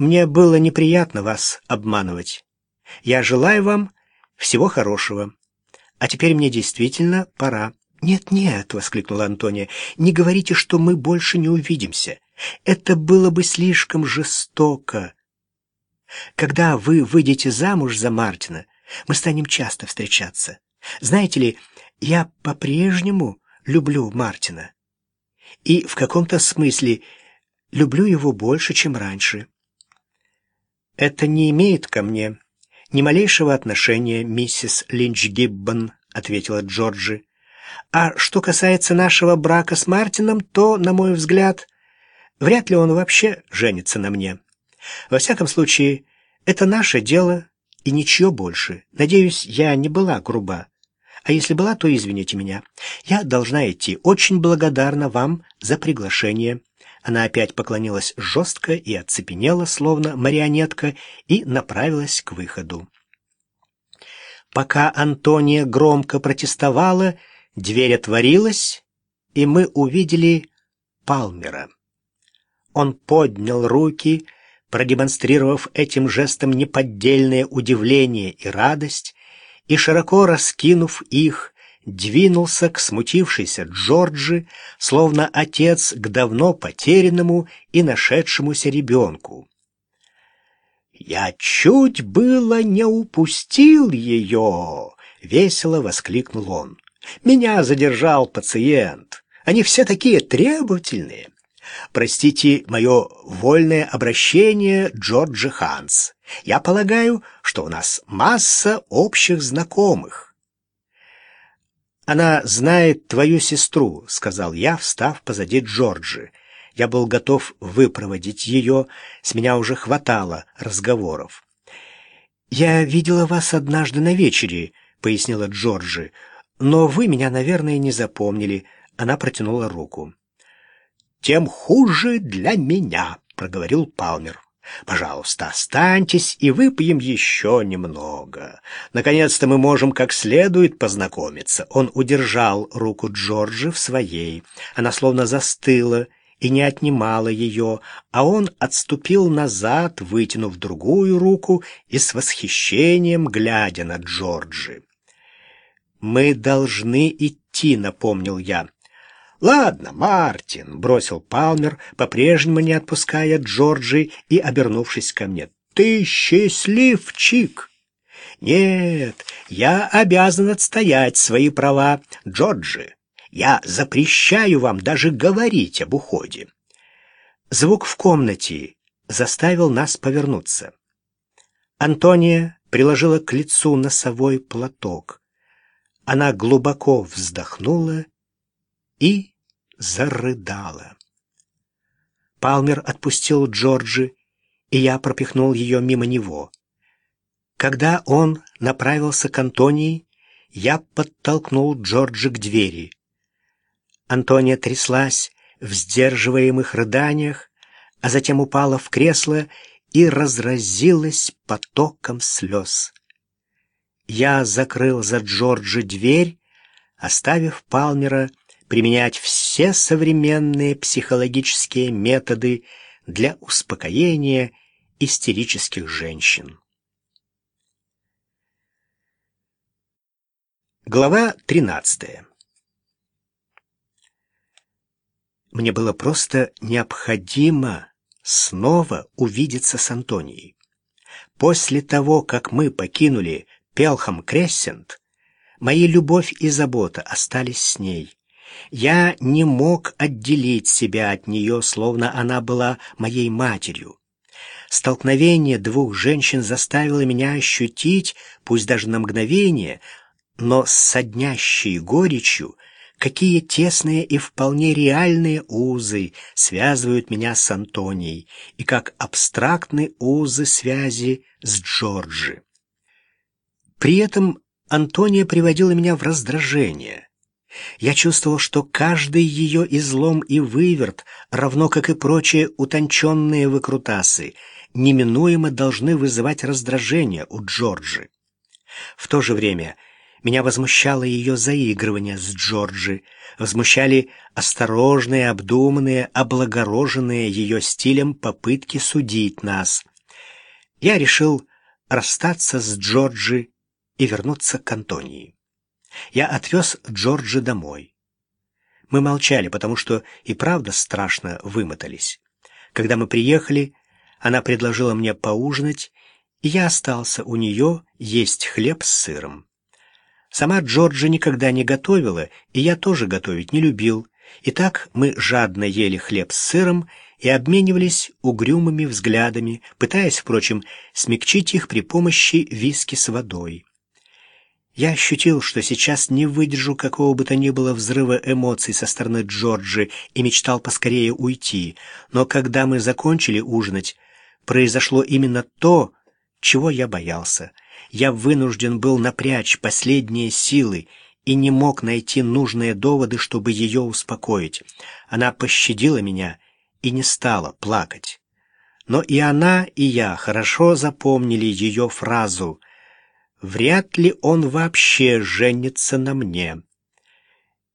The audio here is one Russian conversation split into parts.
Мне было неприятно вас обманывать. Я желаю вам всего хорошего. А теперь мне действительно пора. «Нет-нет», — воскликнула Антония, — «не говорите, что мы больше не увидимся. Это было бы слишком жестоко. Когда вы выйдете замуж за Мартина, мы станем часто встречаться. Знаете ли, я по-прежнему люблю Мартина. И в каком-то смысле люблю его больше, чем раньше. Это не имеет ко мне ни малейшего отношения, миссис Линч Гиббон, ответила Джорджи. А что касается нашего брака с Мартином, то, на мой взгляд, вряд ли он вообще женится на мне. Во всяком случае, это наше дело и ничего больше. Надеюсь, я не была груба. А если была, то извините меня. Я должна идти. Очень благодарна вам за приглашение. Она опять поклонилась жестко и оцепенела, словно марионетка, и направилась к выходу. Пока Антония громко протестовала, дверь отворилась, и мы увидели Палмера. Он поднял руки, продемонстрировав этим жестом неподдельное удивление и радость, и, широко раскинув их, двинулся к смутившейся Джорджи, словно отец к давно потерянному и нашедшемуся ребенку. «Я чуть было не упустил ее!» — весело воскликнул он. «Меня задержал пациент. Они все такие требовательные. Простите мое вольное обращение, Джорджи Ханс. Я полагаю, что у нас масса общих знакомых». «Она знает твою сестру», — сказал я, встав позади Джорджи. Я был готов выпроводить ее, с меня уже хватало разговоров. «Я видела вас однажды на вечере», — пояснила Джорджи, «но вы меня, наверное, не запомнили». Она протянула руку. «Тем хуже для меня», — проговорил Палмер. Пожалуйста, останьтесь и выпьем еще немного. Наконец-то мы можем как следует познакомиться. Он удержал руку Джорджи в своей. Она словно застыла и не отнимала ее, а он отступил назад, вытянув другую руку и с восхищением глядя на Джорджи. «Мы должны идти», — напомнил я. «Ладно, Мартин», — бросил Палмер, по-прежнему не отпуская Джорджи и обернувшись ко мне. «Ты счастливчик!» «Нет, я обязан отстоять свои права, Джорджи. Я запрещаю вам даже говорить об уходе». Звук в комнате заставил нас повернуться. Антония приложила к лицу носовой платок. Она глубоко вздохнула и зарыдала. Палмер отпустил Джорджи, и я пропихнул ее мимо него. Когда он направился к Антонии, я подтолкнул Джорджи к двери. Антония тряслась в сдерживаемых рыданиях, а затем упала в кресло и разразилась потоком слез. Я закрыл за Джорджи дверь, оставив Палмера применять все современные психологические методы для успокоения истерических женщин. Глава 13. Мне было просто необходимо снова увидеться с Антонией. После того, как мы покинули Пелхам Крессент, мои любовь и забота остались с ней. Я не мог отделить себя от нее, словно она была моей матерью. Столкновение двух женщин заставило меня ощутить, пусть даже на мгновение, но с соднящей горечью, какие тесные и вполне реальные узы связывают меня с Антонией, и как абстрактны узы связи с Джорджи. При этом Антония приводила меня в раздражение — я чувствовал, что каждый ее излом и выверт, равно как и прочие утонченные выкрутасы, неминуемо должны вызывать раздражение у Джорджи. В то же время меня возмущало ее заигрывание с Джорджи, возмущали осторожные, обдуманные, облагороженные ее стилем попытки судить нас — я решил расстаться с Джорджи и вернуться к Антонии. Я отвез Джорджи домой. Мы молчали, потому что и правда страшно вымотались. Когда мы приехали, она предложила мне поужинать, и я остался у нее есть хлеб с сыром. Сама Джорджи никогда не готовила, и я тоже готовить не любил. И так мы жадно ели хлеб с сыром и обменивались угрюмыми взглядами, пытаясь, впрочем, смягчить их при помощи виски с водой. Я ощутил, что сейчас не выдержу какого бы то ни было взрыва эмоций со стороны Джорджи и мечтал поскорее уйти. Но когда мы закончили ужинать, произошло именно то, чего я боялся. Я вынужден был напрячь последние силы и не мог найти нужные доводы, чтобы ее успокоить. Она пощадила меня и не стала плакать. Но и она, и я хорошо запомнили ее фразу «Вряд ли он вообще женится на мне».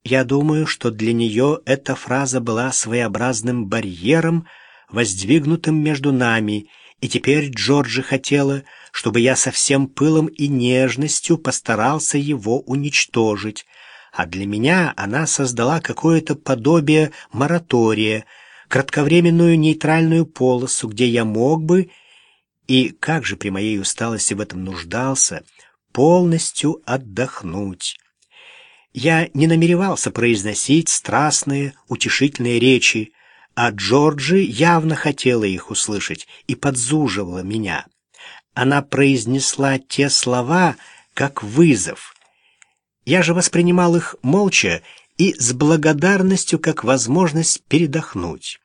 Я думаю, что для нее эта фраза была своеобразным барьером, воздвигнутым между нами, и теперь Джорджи хотела, чтобы я со всем пылом и нежностью постарался его уничтожить, а для меня она создала какое-то подобие моратория, кратковременную нейтральную полосу, где я мог бы, и как же при моей усталости в этом нуждался, полностью отдохнуть. Я не намеревался произносить страстные, утешительные речи, а Джорджи явно хотела их услышать и подзуживала меня. Она произнесла те слова, как вызов. Я же воспринимал их молча и с благодарностью, как возможность передохнуть.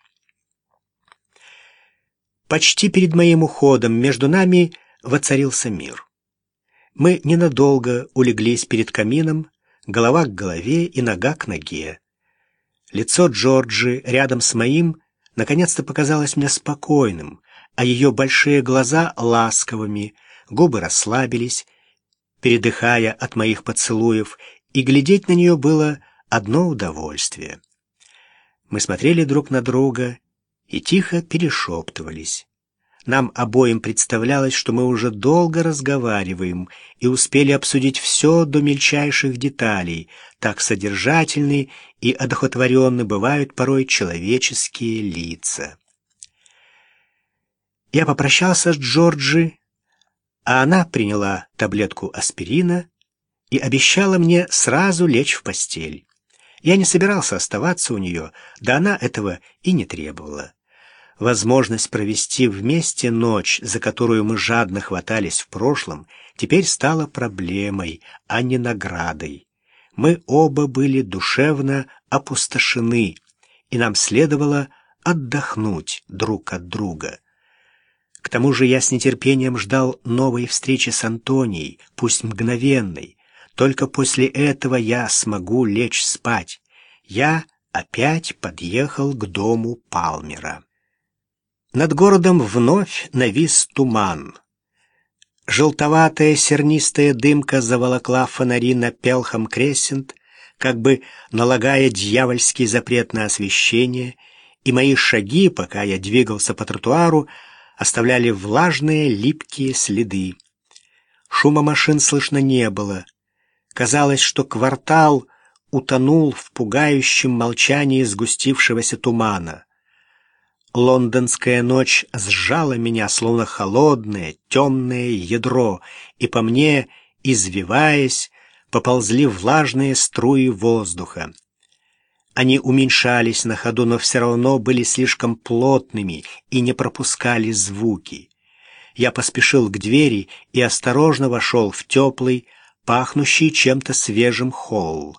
Почти перед моим уходом между нами воцарился мир. Мы ненадолго улеглись перед камином, голова к голове и нога к ноге. Лицо Джорджи рядом с моим наконец-то показалось мне спокойным, а ее большие глаза ласковыми, губы расслабились, передыхая от моих поцелуев, и глядеть на нее было одно удовольствие. Мы смотрели друг на друга и тихо перешептывались. Нам обоим представлялось, что мы уже долго разговариваем и успели обсудить все до мельчайших деталей. Так содержательны и одохотворенны бывают порой человеческие лица. Я попрощался с Джорджи, а она приняла таблетку аспирина и обещала мне сразу лечь в постель. Я не собирался оставаться у нее, да она этого и не требовала. Возможность провести вместе ночь, за которую мы жадно хватались в прошлом, теперь стала проблемой, а не наградой. Мы оба были душевно опустошены, и нам следовало отдохнуть друг от друга. К тому же я с нетерпением ждал новой встречи с Антонией, пусть мгновенной. Только после этого я смогу лечь спать. Я опять подъехал к дому Палмера. Над городом вновь навис туман. Желтоватая сернистая дымка заволокла фонари на Пелхам Крессент, как бы налагая дьявольский запрет на освещение, и мои шаги, пока я двигался по тротуару, оставляли влажные липкие следы. Шума машин слышно не было. Казалось, что квартал утонул в пугающем молчании сгустившегося тумана. Лондонская ночь сжала меня, словно холодное, темное ядро, и по мне, извиваясь, поползли влажные струи воздуха. Они уменьшались на ходу, но все равно были слишком плотными и не пропускали звуки. Я поспешил к двери и осторожно вошел в теплый, пахнущий чем-то свежим холл.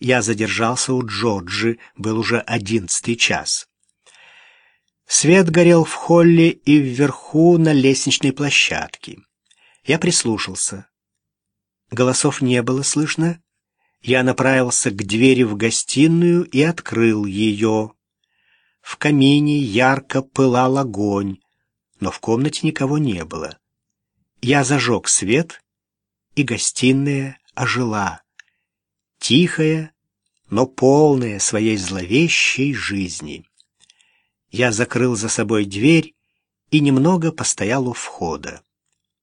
Я задержался у Джорджи, был уже одиннадцатый час. Свет горел в холле и вверху на лестничной площадке. Я прислушался. Голосов не было слышно. Я направился к двери в гостиную и открыл ее. В камине ярко пылал огонь, но в комнате никого не было. Я зажег свет, и гостиная ожила. Тихая, но полная своей зловещей жизни. Я закрыл за собой дверь и немного постоял у входа.